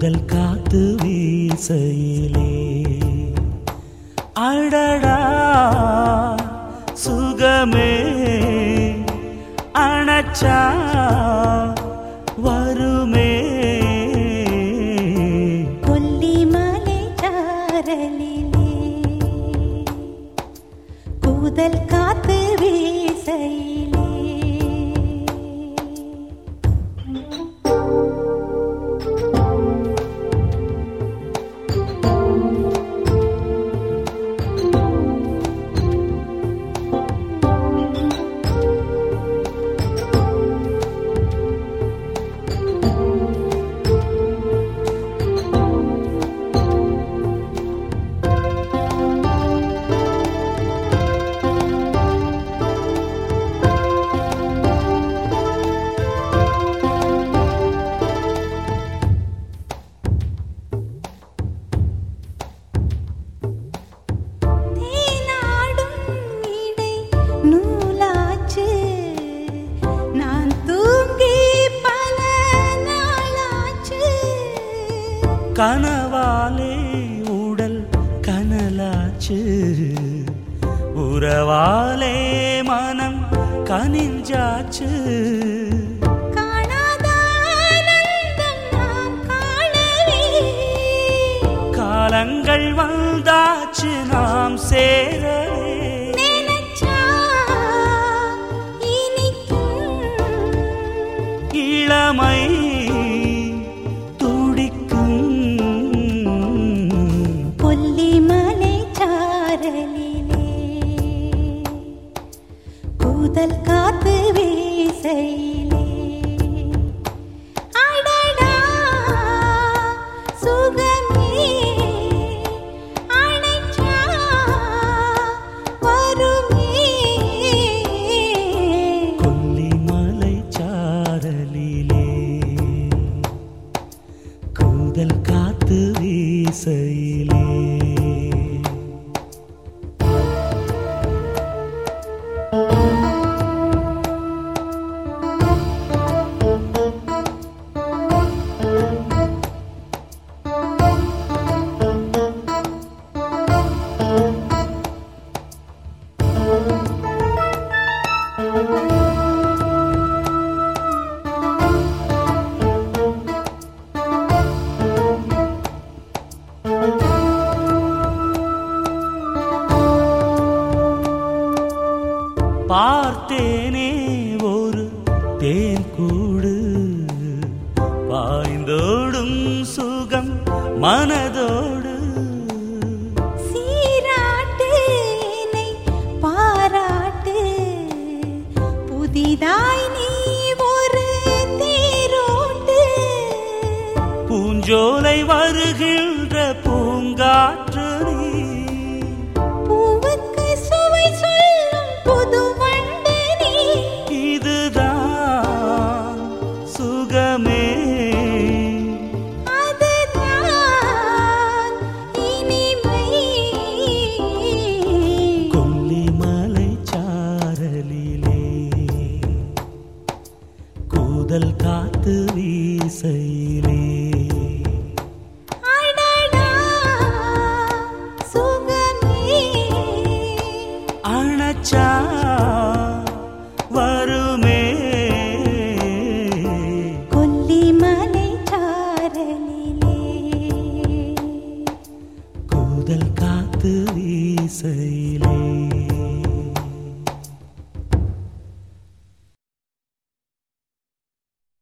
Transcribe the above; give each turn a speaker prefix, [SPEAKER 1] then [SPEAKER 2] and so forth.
[SPEAKER 1] முதல் காத்து வீசையிலே. அடடா சுகமே அணச்சா கனவாலே உடல் கனலாச்சு. உறவாலே மனம் கனிஞ்சாச்சு.
[SPEAKER 2] கூதல் காத்து வீசையிலே.
[SPEAKER 1] பார்த்தேனே ஒரு தேன் கூடு. பாய்ந்தோடும் சுகம் மனதோடு.
[SPEAKER 2] சீராட்டு என்னை பாராட்டு. புதிதாய் நீ ஒரு தேரோட்டு.
[SPEAKER 1] பூஞ்சோலை வருகின்ற பூங்காற்று சுகமே கொல்லிமலை சாரலிலே கூதல் காத்து வீசையிலே. அணச்சா வருமே. பாட்டு இசையிலே